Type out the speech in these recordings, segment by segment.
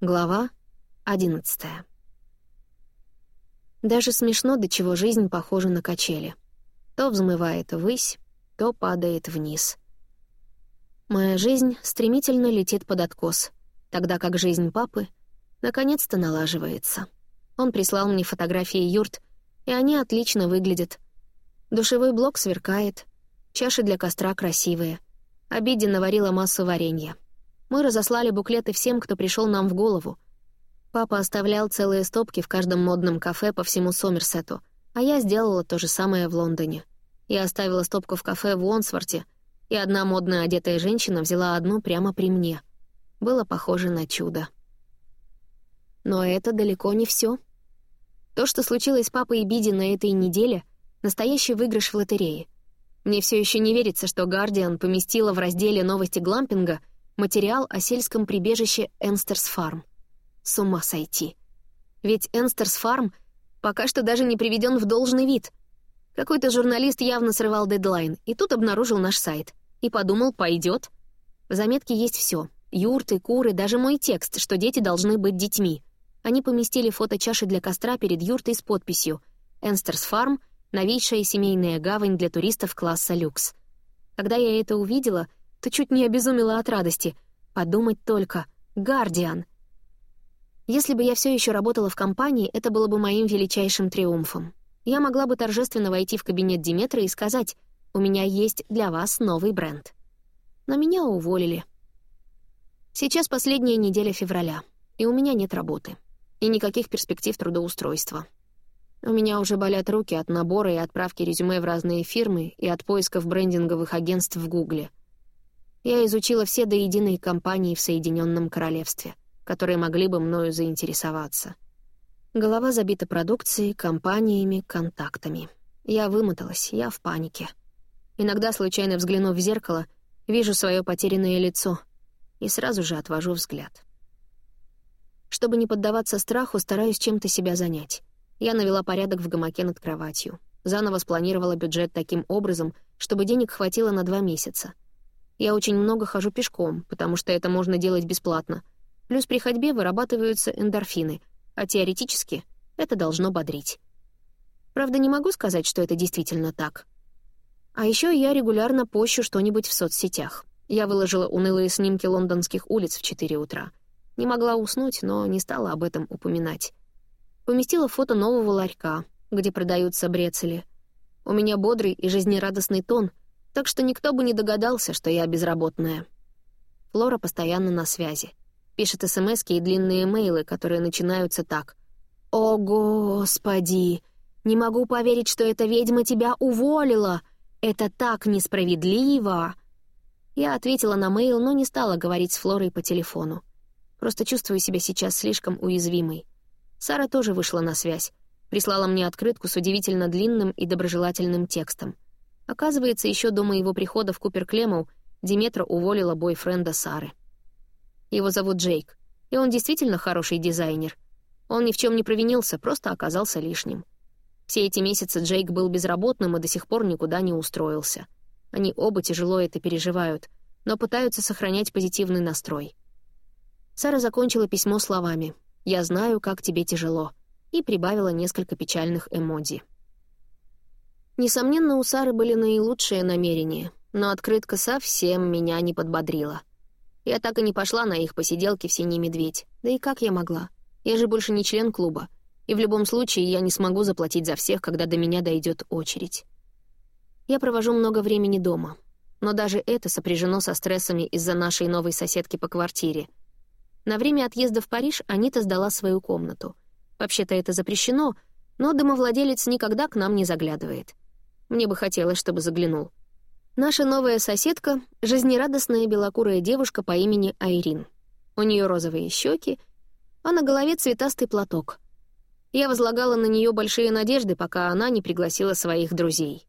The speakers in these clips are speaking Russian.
Глава одиннадцатая. Даже смешно, до чего жизнь похожа на качели. То взмывает ввысь, то падает вниз. Моя жизнь стремительно летит под откос, тогда как жизнь папы наконец-то налаживается. Он прислал мне фотографии юрт, и они отлично выглядят. Душевой блок сверкает, чаши для костра красивые. Обиде наварила массу варенья. Мы разослали буклеты всем, кто пришел нам в голову. Папа оставлял целые стопки в каждом модном кафе по всему Сомерсету, а я сделала то же самое в Лондоне. Я оставила стопку в кафе в Уонсворте, и одна модная одетая женщина взяла одну прямо при мне. Было похоже на чудо. Но это далеко не все. То, что случилось с папой и Биди на этой неделе — настоящий выигрыш в лотерее. Мне все еще не верится, что «Гардиан» поместила в разделе «Новости глампинга» материал о сельском прибежище Энстерс Фарм. С ума сойти. Ведь Энстерс Фарм пока что даже не приведен в должный вид. Какой-то журналист явно срывал дедлайн, и тут обнаружил наш сайт. И подумал, пойдет. В заметке есть все: Юрты, куры, даже мой текст, что дети должны быть детьми. Они поместили фото чаши для костра перед юртой с подписью «Энстерс Фарм — новейшая семейная гавань для туристов класса люкс». Когда я это увидела — ты чуть не обезумела от радости. Подумать только. Гардиан. Если бы я все еще работала в компании, это было бы моим величайшим триумфом. Я могла бы торжественно войти в кабинет Диметра и сказать, «У меня есть для вас новый бренд». Но меня уволили. Сейчас последняя неделя февраля, и у меня нет работы. И никаких перспектив трудоустройства. У меня уже болят руки от набора и отправки резюме в разные фирмы и от поисков брендинговых агентств в Гугле. Я изучила все до единой компании в Соединенном Королевстве, которые могли бы мною заинтересоваться. Голова забита продукцией, компаниями, контактами. Я вымоталась, я в панике. Иногда, случайно взглянув в зеркало, вижу свое потерянное лицо и сразу же отвожу взгляд. Чтобы не поддаваться страху, стараюсь чем-то себя занять. Я навела порядок в гамаке над кроватью. Заново спланировала бюджет таким образом, чтобы денег хватило на два месяца — я очень много хожу пешком, потому что это можно делать бесплатно. Плюс при ходьбе вырабатываются эндорфины, а теоретически это должно бодрить. Правда, не могу сказать, что это действительно так. А еще я регулярно пощу что-нибудь в соцсетях. Я выложила унылые снимки лондонских улиц в 4 утра. Не могла уснуть, но не стала об этом упоминать. Поместила фото нового ларька, где продаются брецели. У меня бодрый и жизнерадостный тон — так что никто бы не догадался, что я безработная. Флора постоянно на связи. Пишет смс и длинные мейлы, которые начинаются так. «О, Господи! Не могу поверить, что эта ведьма тебя уволила! Это так несправедливо!» Я ответила на мейл, но не стала говорить с Флорой по телефону. Просто чувствую себя сейчас слишком уязвимой. Сара тоже вышла на связь. Прислала мне открытку с удивительно длинным и доброжелательным текстом — Оказывается, еще до моего прихода в Купер Клемоу Диметра уволила бойфренда Сары. Его зовут Джейк, и он действительно хороший дизайнер. Он ни в чем не провинился, просто оказался лишним. Все эти месяцы Джейк был безработным и до сих пор никуда не устроился. Они оба тяжело это переживают, но пытаются сохранять позитивный настрой. Сара закончила письмо словами «Я знаю, как тебе тяжело» и прибавила несколько печальных эмодзи. Несомненно, у Сары были наилучшие намерения, но открытка совсем меня не подбодрила. Я так и не пошла на их посиделки в «Синий медведь». Да и как я могла? Я же больше не член клуба. И в любом случае я не смогу заплатить за всех, когда до меня дойдет очередь. Я провожу много времени дома. Но даже это сопряжено со стрессами из-за нашей новой соседки по квартире. На время отъезда в Париж Анита сдала свою комнату. Вообще-то это запрещено, но домовладелец никогда к нам не заглядывает. Мне бы хотелось, чтобы заглянул. Наша новая соседка — жизнерадостная белокурая девушка по имени Айрин. У нее розовые щеки, а на голове цветастый платок. Я возлагала на нее большие надежды, пока она не пригласила своих друзей.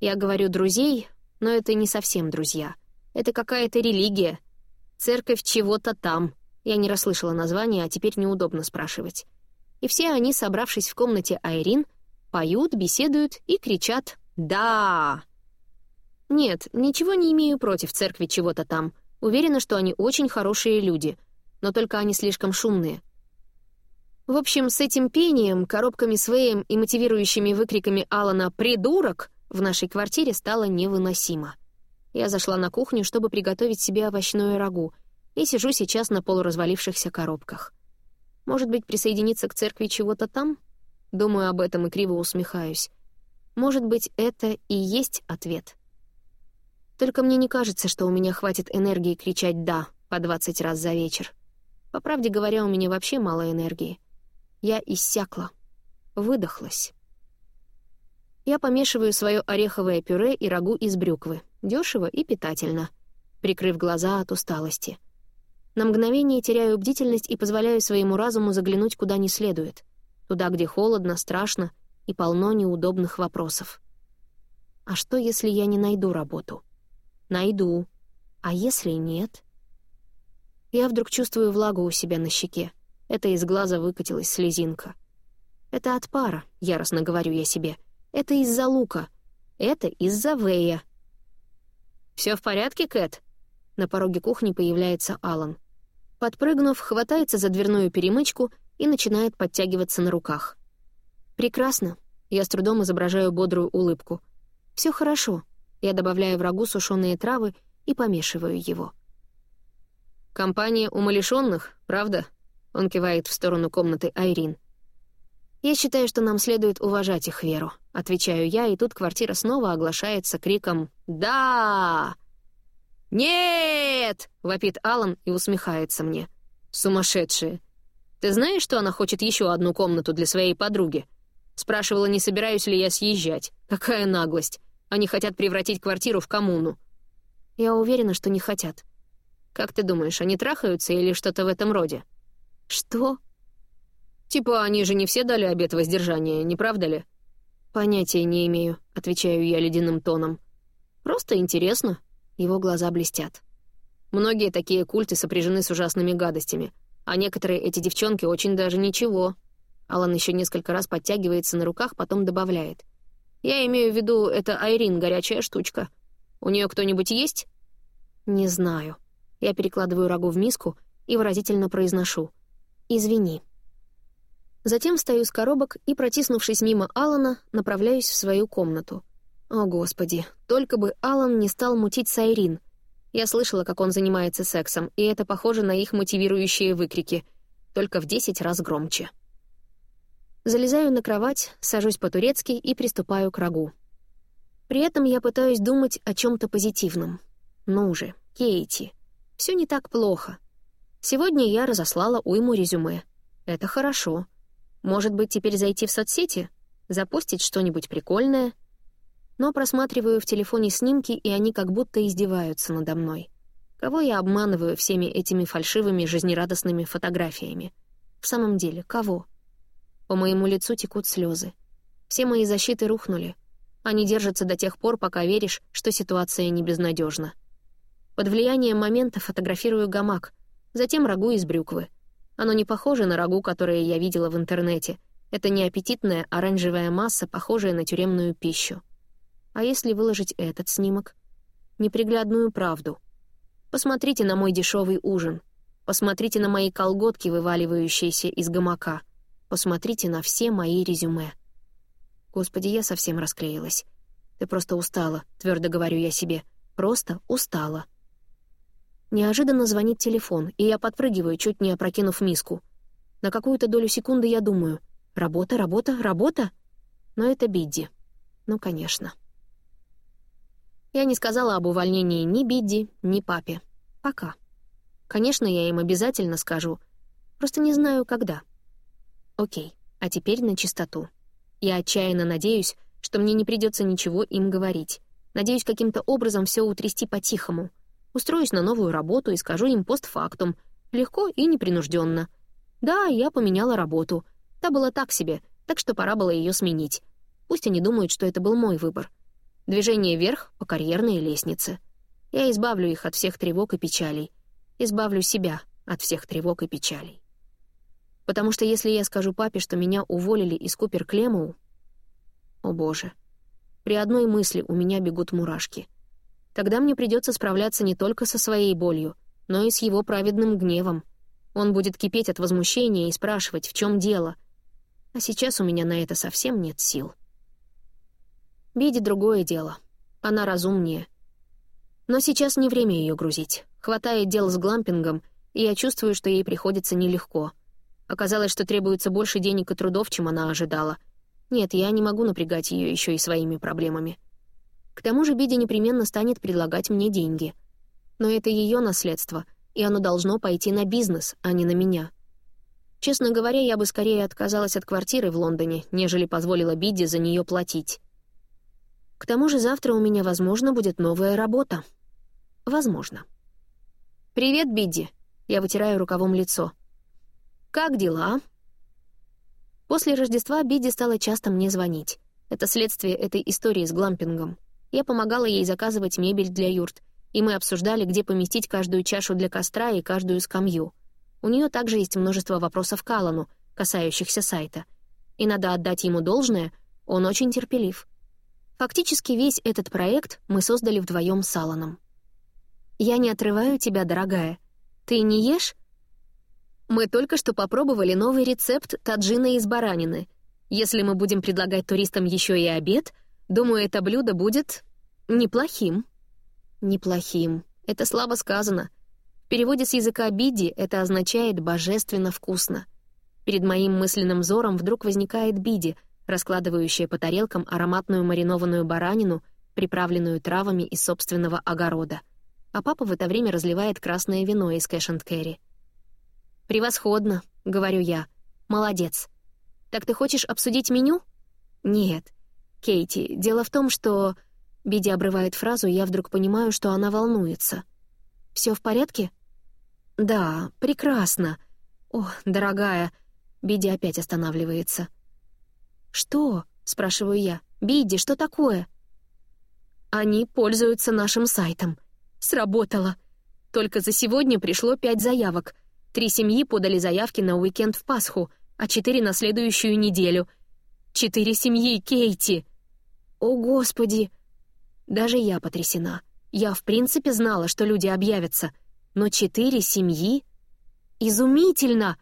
Я говорю «друзей», но это не совсем друзья. Это какая-то религия. Церковь чего-то там. Я не расслышала название, а теперь неудобно спрашивать. И все они, собравшись в комнате Айрин, поют, беседуют и кричат «Да!» Нет, ничего не имею против церкви чего-то там. Уверена, что они очень хорошие люди. но только они слишком шумные. В общем, с этим пением, коробками Свеем и мотивирующими выкриками Алана «Придурок!» в нашей квартире стало невыносимо. Я зашла на кухню, чтобы приготовить себе овощное рагу, и сижу сейчас на полуразвалившихся коробках. Может быть, присоединиться к церкви чего-то там? Думаю об этом и криво усмехаюсь. Может быть, это и есть ответ. Только мне не кажется, что у меня хватит энергии кричать «да» по 20 раз за вечер. По правде говоря, у меня вообще мало энергии. Я иссякла. Выдохлась. Я помешиваю свое ореховое пюре и рагу из брюквы. Дешево и питательно. Прикрыв глаза от усталости. На мгновение теряю бдительность и позволяю своему разуму заглянуть куда не следует. Туда, где холодно, страшно и полно неудобных вопросов. А что, если я не найду работу? Найду. А если нет? Я вдруг чувствую влагу у себя на щеке. Это из глаза выкатилась слезинка. «Это от пара», — яростно говорю я себе. «Это из-за лука. Это из-за Вэя». «Все в порядке, Кэт?» На пороге кухни появляется Алан. Подпрыгнув, хватается за дверную перемычку и начинает подтягиваться на руках. «Прекрасно». Я с трудом изображаю бодрую улыбку. Все хорошо». Я добавляю врагу сушеные травы и помешиваю его. «Компания умалишенных, правда?» Он кивает в сторону комнаты Айрин. «Я считаю, что нам следует уважать их веру», — отвечаю я, и тут квартира снова оглашается криком «Да!» «Нет!» — вопит Алан и усмехается мне. «Сумасшедшие! Ты знаешь, что она хочет еще одну комнату для своей подруги?» Спрашивала, не собираюсь ли я съезжать. Какая наглость! Они хотят превратить квартиру в коммуну. Я уверена, что не хотят. Как ты думаешь, они трахаются или что-то в этом роде? «Что?» «Типа они же не все дали обет воздержания, не правда ли?» «Понятия не имею», — отвечаю я ледяным тоном. «Просто интересно». Его глаза блестят. Многие такие культы сопряжены с ужасными гадостями, а некоторые эти девчонки очень даже ничего. Алан еще несколько раз подтягивается на руках, потом добавляет. «Я имею в виду, это Айрин, горячая штучка. У нее кто-нибудь есть?» «Не знаю». Я перекладываю рагу в миску и выразительно произношу — «Извини». Затем встаю с коробок и, протиснувшись мимо Алана, направляюсь в свою комнату. О, Господи, только бы Алан не стал мутить с Айрин. Я слышала, как он занимается сексом, и это похоже на их мотивирующие выкрики, только в десять раз громче. Залезаю на кровать, сажусь по-турецки и приступаю к рагу. При этом я пытаюсь думать о чем то позитивном. Ну же, Кейти, все не так плохо. Сегодня я разослала уйму резюме. Это хорошо. Может быть, теперь зайти в соцсети? Запустить что-нибудь прикольное? Но просматриваю в телефоне снимки, и они как будто издеваются надо мной. Кого я обманываю всеми этими фальшивыми жизнерадостными фотографиями? В самом деле, кого? По моему лицу текут слезы. Все мои защиты рухнули. Они держатся до тех пор, пока веришь, что ситуация не безнадежна. Под влиянием момента фотографирую гамак — затем рагу из брюквы. Оно не похоже на рагу, которое я видела в интернете. Это не аппетитная оранжевая масса, похожая на тюремную пищу. А если выложить этот снимок? Неприглядную правду. Посмотрите на мой дешевый ужин. Посмотрите на мои колготки, вываливающиеся из гамака. Посмотрите на все мои резюме. Господи, я совсем расклеилась. Ты просто устала, твердо говорю я себе. Просто устала. Неожиданно звонит телефон, и я подпрыгиваю, чуть не опрокинув миску. На какую-то долю секунды я думаю «Работа, работа, работа?» Но это Бидди. Ну, конечно. Я не сказала об увольнении ни Бидди, ни папе. Пока. Конечно, я им обязательно скажу. Просто не знаю, когда. Окей, а теперь на чистоту. Я отчаянно надеюсь, что мне не придется ничего им говорить. Надеюсь, каким-то образом все утрясти по-тихому — Устроюсь на новую работу и скажу им постфактум. Легко и непринужденно. Да, я поменяла работу. Та была так себе, так что пора было ее сменить. Пусть они думают, что это был мой выбор. Движение вверх по карьерной лестнице. Я избавлю их от всех тревог и печалей. Избавлю себя от всех тревог и печалей. Потому что если я скажу папе, что меня уволили из Купер Клемоу... О боже. При одной мысли у меня бегут мурашки — Тогда мне придется справляться не только со своей болью, но и с его праведным гневом. Он будет кипеть от возмущения и спрашивать, в чем дело. А сейчас у меня на это совсем нет сил. Биди другое дело. Она разумнее. Но сейчас не время ее грузить. Хватает дел с глампингом, и я чувствую, что ей приходится нелегко. Оказалось, что требуется больше денег и трудов, чем она ожидала. Нет, я не могу напрягать ее еще и своими проблемами. К тому же Биди непременно станет предлагать мне деньги. Но это ее наследство, и оно должно пойти на бизнес, а не на меня. Честно говоря, я бы скорее отказалась от квартиры в Лондоне, нежели позволила Бидди за нее платить. К тому же завтра у меня, возможно, будет новая работа. Возможно. «Привет, Бидди!» Я вытираю рукавом лицо. «Как дела?» После Рождества Бидди стала часто мне звонить. Это следствие этой истории с глампингом. Я помогала ей заказывать мебель для юрт, и мы обсуждали, где поместить каждую чашу для костра и каждую скамью. У нее также есть множество вопросов к Аллану, касающихся сайта. И надо отдать ему должное, он очень терпелив. Фактически весь этот проект мы создали вдвоем с Алланом. «Я не отрываю тебя, дорогая. Ты не ешь?» «Мы только что попробовали новый рецепт таджина из баранины. Если мы будем предлагать туристам еще и обед, думаю, это блюдо будет неплохим». «Неплохим. Это слабо сказано. В переводе с языка биди это означает «божественно вкусно». Перед моим мысленным взором вдруг возникает биди — раскладывающая по тарелкам ароматную маринованную баранину, приправленную травами из собственного огорода. А папа в это время разливает красное вино из кэш кэрри. «Превосходно», — говорю я. «Молодец. Так ты хочешь обсудить меню?» «Нет. Кейти, дело в том, что...» Биди обрывает фразу, и я вдруг понимаю, что она волнуется. Все в порядке?» «Да, прекрасно. О, дорогая...» Биди опять останавливается. «Что?» — спрашиваю я. «Бидди, что такое?» «Они пользуются нашим сайтом. Сработало. Только за сегодня пришло пять заявок. Три семьи подали заявки на уикенд в Пасху, а четыре на следующую неделю. Четыре семьи, Кейти!» «О, Господи!» Даже я потрясена. Я, в принципе, знала, что люди объявятся. Но четыре семьи? Изумительно!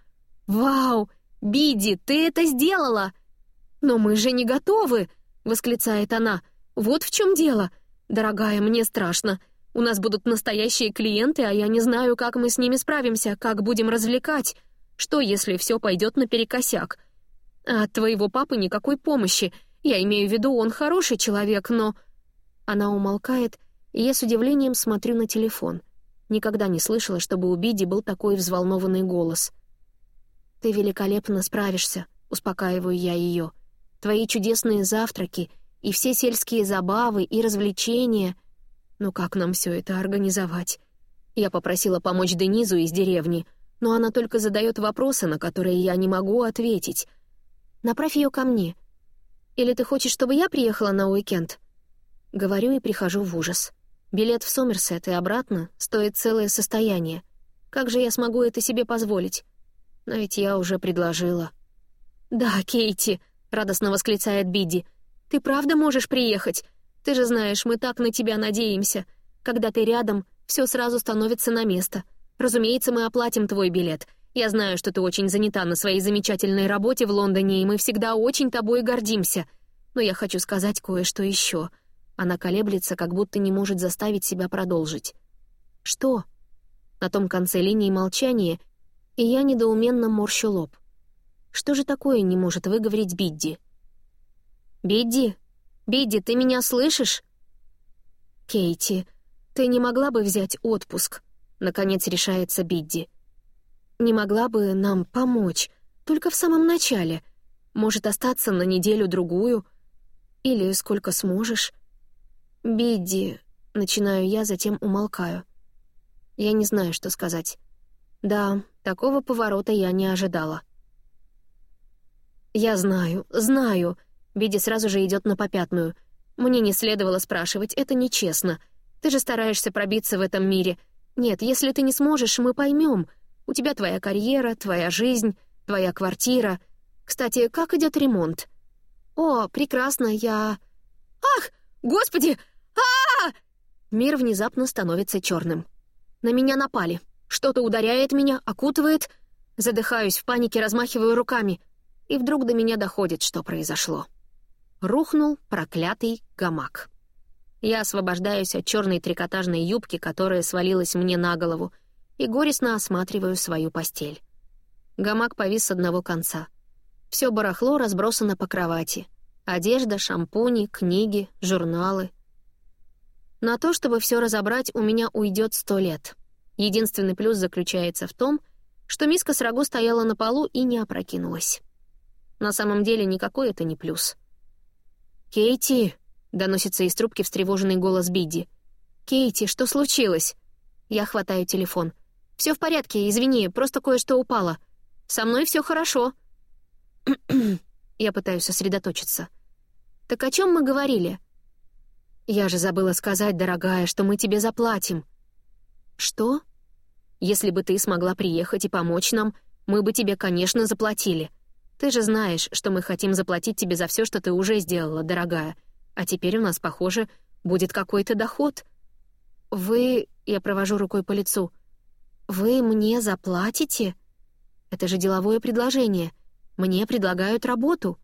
Вау! Биди, ты это сделала! «Но мы же не готовы!» — восклицает она. «Вот в чем дело. Дорогая, мне страшно. У нас будут настоящие клиенты, а я не знаю, как мы с ними справимся, как будем развлекать. Что, если все пойдет наперекосяк? А от твоего папы никакой помощи. Я имею в виду, он хороший человек, но...» Она умолкает, и я с удивлением смотрю на телефон. Никогда не слышала, чтобы у Биди был такой взволнованный голос. «Ты великолепно справишься», — успокаиваю я ее твои чудесные завтраки и все сельские забавы и развлечения. Ну как нам все это организовать? Я попросила помочь Денизу из деревни, но она только задает вопросы, на которые я не могу ответить. Направь ее ко мне. Или ты хочешь, чтобы я приехала на уикенд? Говорю и прихожу в ужас. Билет в Сомерсет и обратно стоит целое состояние. Как же я смогу это себе позволить? Но ведь я уже предложила. «Да, Кейти», радостно восклицает Бидди. «Ты правда можешь приехать? Ты же знаешь, мы так на тебя надеемся. Когда ты рядом, все сразу становится на место. Разумеется, мы оплатим твой билет. Я знаю, что ты очень занята на своей замечательной работе в Лондоне, и мы всегда очень тобой гордимся. Но я хочу сказать кое-что еще. Она колеблется, как будто не может заставить себя продолжить. «Что?» На том конце линии молчания, и я недоуменно морщу лоб. Что же такое не может выговорить Бидди? «Бидди? Бидди, ты меня слышишь?» «Кейти, ты не могла бы взять отпуск?» Наконец решается Бидди. «Не могла бы нам помочь, только в самом начале. Может, остаться на неделю-другую? Или сколько сможешь?» «Бидди...» — начинаю я, затем умолкаю. Я не знаю, что сказать. Да, такого поворота я не ожидала. «Я знаю, знаю». Биди сразу же идет на попятную. «Мне не следовало спрашивать, это нечестно. Ты же стараешься пробиться в этом мире. Нет, если ты не сможешь, мы поймем. У тебя твоя карьера, твоя жизнь, твоя квартира. Кстати, как идет ремонт?» «О, прекрасно, я...» «Ах, господи! а, -а, -а Мир внезапно становится черным. На меня напали. Что-то ударяет меня, окутывает. Задыхаюсь в панике, размахиваю руками, и вдруг до меня доходит, что произошло. Рухнул проклятый гамак. Я освобождаюсь от черной трикотажной юбки, которая свалилась мне на голову, и горестно осматриваю свою постель. Гамак повис с одного конца. Все барахло разбросано по кровати. Одежда, шампуни, книги, журналы. На то, чтобы все разобрать, у меня уйдет сто лет. Единственный плюс заключается в том, что миска с рагу стояла на полу и не опрокинулась. На самом деле никакой это не плюс. «Кейти!» — доносится из трубки встревоженный голос Бидди. «Кейти, что случилось?» Я хватаю телефон. Все в порядке, извини, просто кое-что упало. Со мной все хорошо». Я пытаюсь сосредоточиться. «Так о чем мы говорили?» «Я же забыла сказать, дорогая, что мы тебе заплатим». «Что?» «Если бы ты смогла приехать и помочь нам, мы бы тебе, конечно, заплатили. Ты же знаешь, что мы хотим заплатить тебе за все, что ты уже сделала, дорогая. А теперь у нас, похоже, будет какой-то доход». «Вы...» — я провожу рукой по лицу. «Вы мне заплатите?» «Это же деловое предложение. Мне предлагают работу».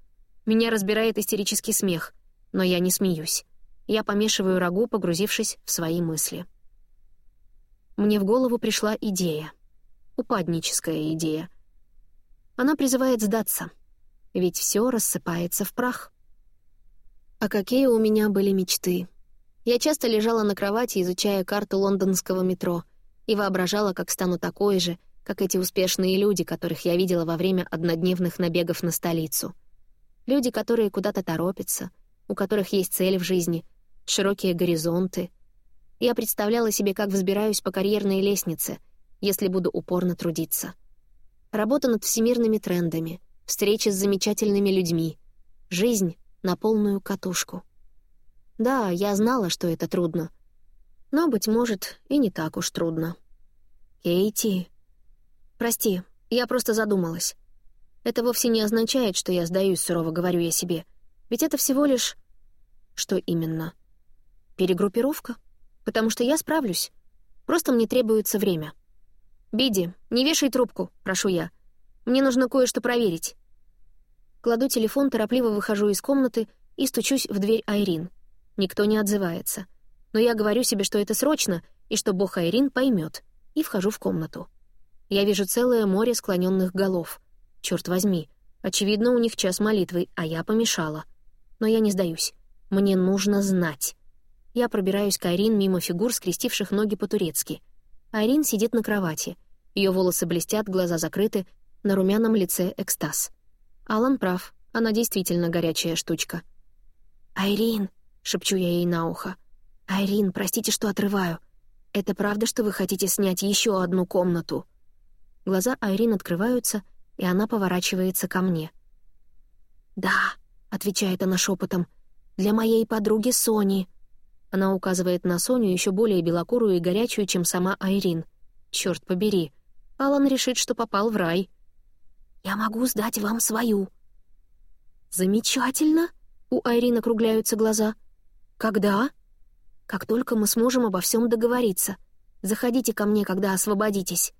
Меня разбирает истерический смех, но я не смеюсь. Я помешиваю рагу, погрузившись в свои мысли. Мне в голову пришла идея. Упадническая идея. Она призывает сдаться, ведь все рассыпается в прах. А какие у меня были мечты. Я часто лежала на кровати, изучая карту лондонского метро, и воображала, как стану такой же, как эти успешные люди, которых я видела во время однодневных набегов на столицу. Люди, которые куда-то торопятся, у которых есть цель в жизни, широкие горизонты. Я представляла себе, как взбираюсь по карьерной лестнице, если буду упорно трудиться. Работа над всемирными трендами, встречи с замечательными людьми, жизнь — на полную катушку. Да, я знала, что это трудно. Но, быть может, и не так уж трудно. «Кейти...» «Прости, я просто задумалась. Это вовсе не означает, что я сдаюсь, сурово говорю я себе. Ведь это всего лишь...» «Что именно?» «Перегруппировка. Потому что я справлюсь. Просто мне требуется время». «Биди, не вешай трубку, прошу я. Мне нужно кое-что проверить». Кладу телефон, торопливо выхожу из комнаты и стучусь в дверь Айрин. Никто не отзывается. Но я говорю себе, что это срочно, и что бог Айрин поймет, и вхожу в комнату. Я вижу целое море склоненных голов. Черт возьми, очевидно, у них час молитвы, а я помешала. Но я не сдаюсь. Мне нужно знать. Я пробираюсь к Айрин мимо фигур, скрестивших ноги по-турецки. Айрин сидит на кровати. Ее волосы блестят, глаза закрыты, на румяном лице экстаз. Алан прав, она действительно горячая штучка. «Айрин», — шепчу я ей на ухо. «Айрин, простите, что отрываю. Это правда, что вы хотите снять еще одну комнату?» Глаза Айрин открываются, и она поворачивается ко мне. «Да», — отвечает она шепотом, — «для моей подруги Сони». Она указывает на Соню еще более белокурую и горячую, чем сама Айрин. Черт побери, Алан решит, что попал в рай. Я могу сдать вам свою». «Замечательно!» — у Айрин округляются глаза. «Когда?» «Как только мы сможем обо всем договориться. Заходите ко мне, когда освободитесь».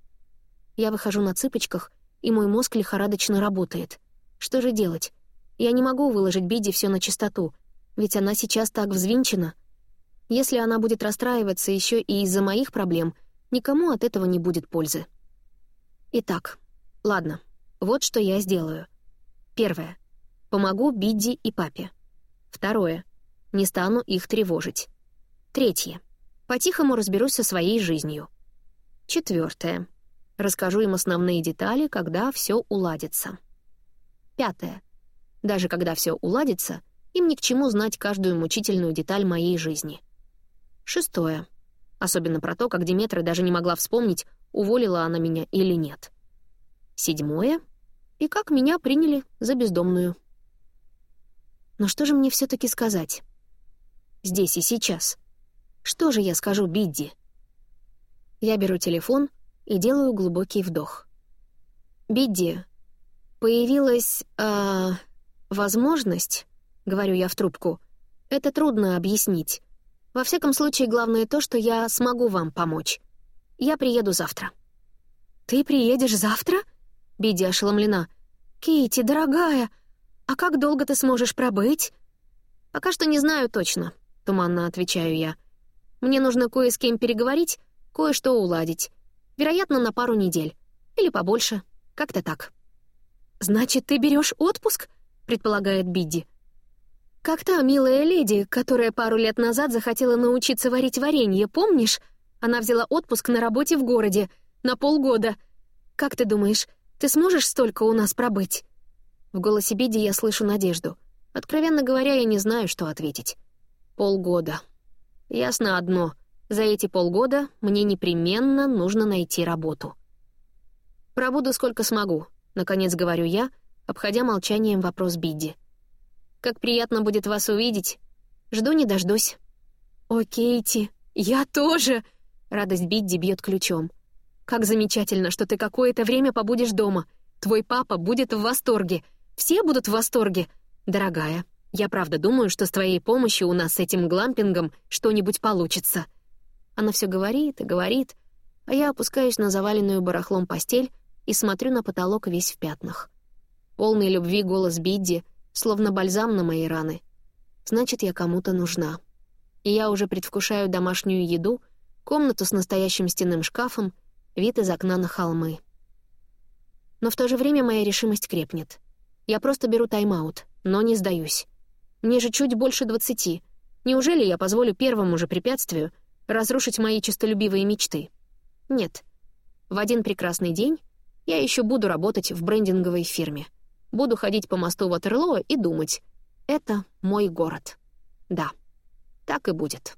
Я выхожу на цыпочках, и мой мозг лихорадочно работает. Что же делать? Я не могу выложить Биди все на чистоту, ведь она сейчас так взвинчена. Если она будет расстраиваться еще и из-за моих проблем, никому от этого не будет пользы. Итак, ладно, вот что я сделаю. Первое. Помогу Бидди и папе. Второе. Не стану их тревожить. Третье. По-тихому разберусь со своей жизнью. Четвертое. Расскажу им основные детали, когда все уладится. Пятое. Даже когда все уладится, им ни к чему знать каждую мучительную деталь моей жизни. Шестое. Особенно про то, как Диметра даже не могла вспомнить, уволила она меня или нет. Седьмое и как меня приняли за бездомную. Но что же мне все таки сказать? Здесь и сейчас. Что же я скажу Бидди? Я беру телефон и делаю глубокий вдох. «Бидди, появилась... Э, возможность, — говорю я в трубку, — это трудно объяснить. Во всяком случае, главное то, что я смогу вам помочь. Я приеду завтра». «Ты приедешь завтра?» Биди ошеломлена. «Кейти, дорогая, а как долго ты сможешь пробыть?» «Пока что не знаю точно», — туманно отвечаю я. «Мне нужно кое с кем переговорить, кое-что уладить. Вероятно, на пару недель. Или побольше. Как-то так». «Значит, ты берешь отпуск?» — предполагает Бидди. «Как та милая леди, которая пару лет назад захотела научиться варить варенье, помнишь? Она взяла отпуск на работе в городе. На полгода. Как ты думаешь, ты сможешь столько у нас пробыть?» В голосе Бидди я слышу надежду. Откровенно говоря, я не знаю, что ответить. Полгода. Ясно одно. За эти полгода мне непременно нужно найти работу. Пробуду сколько смогу, наконец говорю я, обходя молчанием вопрос Бидди. Как приятно будет вас увидеть. Жду не дождусь. О, Кейти, я тоже! Радость Бидди бьет ключом. Как замечательно, что ты какое-то время побудешь дома. Твой папа будет в восторге. Все будут в восторге. Дорогая, я правда думаю, что с твоей помощью у нас с этим глампингом что-нибудь получится. Она все говорит и говорит, а я опускаюсь на заваленную барахлом постель и смотрю на потолок весь в пятнах. Полный любви голос Бидди, словно бальзам на мои раны. Значит, я кому-то нужна. И я уже предвкушаю домашнюю еду, комнату с настоящим стенным шкафом, вид из окна на холмы. Но в то же время моя решимость крепнет — я просто беру тайм-аут, но не сдаюсь. Мне же чуть больше двадцати. Неужели я позволю первому же препятствию разрушить мои честолюбивые мечты? Нет. В один прекрасный день я еще буду работать в брендинговой фирме. Буду ходить по мосту Ватерлоо и думать, это мой город. Да, так и будет.